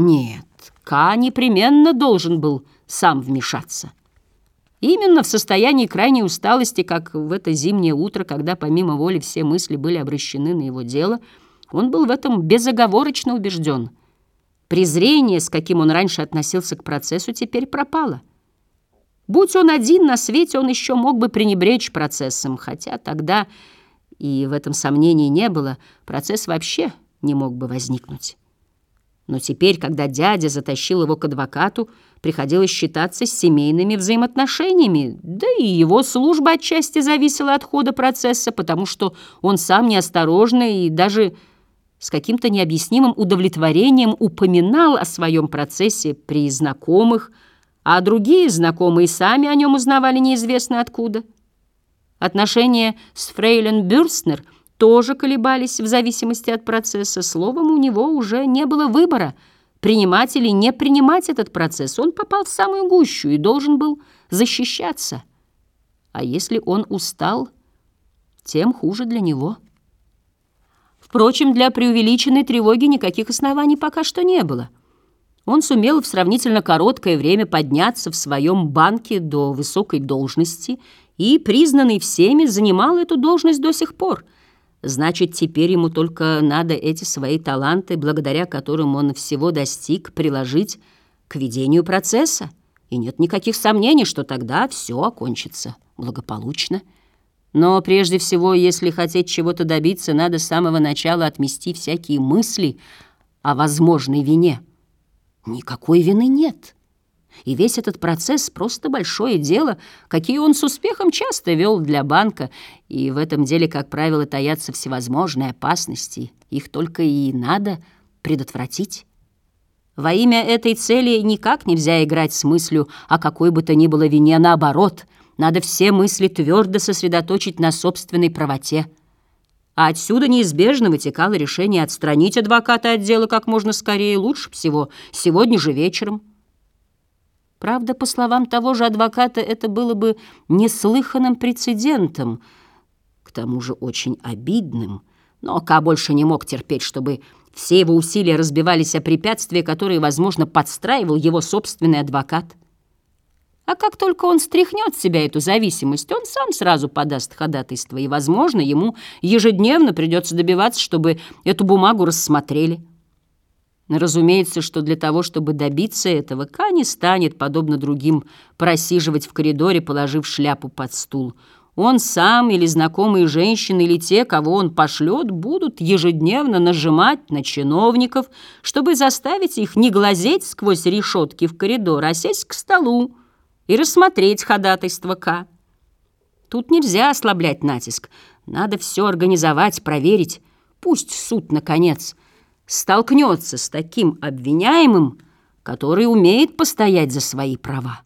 Нет, Ка непременно должен был сам вмешаться. Именно в состоянии крайней усталости, как в это зимнее утро, когда помимо воли все мысли были обращены на его дело, он был в этом безоговорочно убежден. Презрение, с каким он раньше относился к процессу, теперь пропало. Будь он один на свете, он еще мог бы пренебречь процессом, хотя тогда, и в этом сомнений не было, процесс вообще не мог бы возникнуть. Но теперь, когда дядя затащил его к адвокату, приходилось считаться с семейными взаимоотношениями, да и его служба отчасти зависела от хода процесса, потому что он сам неосторожно и даже с каким-то необъяснимым удовлетворением упоминал о своем процессе при знакомых, а другие знакомые сами о нем узнавали неизвестно откуда. Отношения с фрейлен Бюрстнер – тоже колебались в зависимости от процесса. Словом, у него уже не было выбора, принимать или не принимать этот процесс. Он попал в самую гущу и должен был защищаться. А если он устал, тем хуже для него. Впрочем, для преувеличенной тревоги никаких оснований пока что не было. Он сумел в сравнительно короткое время подняться в своем банке до высокой должности и, признанный всеми, занимал эту должность до сих пор – Значит, теперь ему только надо эти свои таланты, благодаря которым он всего достиг, приложить к ведению процесса. И нет никаких сомнений, что тогда все окончится благополучно. Но прежде всего, если хотеть чего-то добиться, надо с самого начала отмести всякие мысли о возможной вине. Никакой вины нет. И весь этот процесс — просто большое дело, какие он с успехом часто вел для банка, и в этом деле, как правило, таятся всевозможные опасности. Их только и надо предотвратить. Во имя этой цели никак нельзя играть с мыслью о какой бы то ни было вине. Наоборот, надо все мысли твердо сосредоточить на собственной правоте. А отсюда неизбежно вытекало решение отстранить адвоката от дела как можно скорее, лучше всего сегодня же вечером. Правда, по словам того же адвоката, это было бы неслыханным прецедентом, к тому же очень обидным. Но Ка больше не мог терпеть, чтобы все его усилия разбивались о препятствия, которые, возможно, подстраивал его собственный адвокат. А как только он стряхнет с себя эту зависимость, он сам сразу подаст ходатайство, и, возможно, ему ежедневно придется добиваться, чтобы эту бумагу рассмотрели. Разумеется, что для того, чтобы добиться этого, Ка не станет, подобно другим, просиживать в коридоре, положив шляпу под стул. Он сам или знакомые женщины, или те, кого он пошлет, будут ежедневно нажимать на чиновников, чтобы заставить их не глазеть сквозь решетки в коридор, а сесть к столу и рассмотреть ходатайство К. Тут нельзя ослаблять натиск. Надо все организовать, проверить. Пусть суд, наконец, столкнется с таким обвиняемым, который умеет постоять за свои права.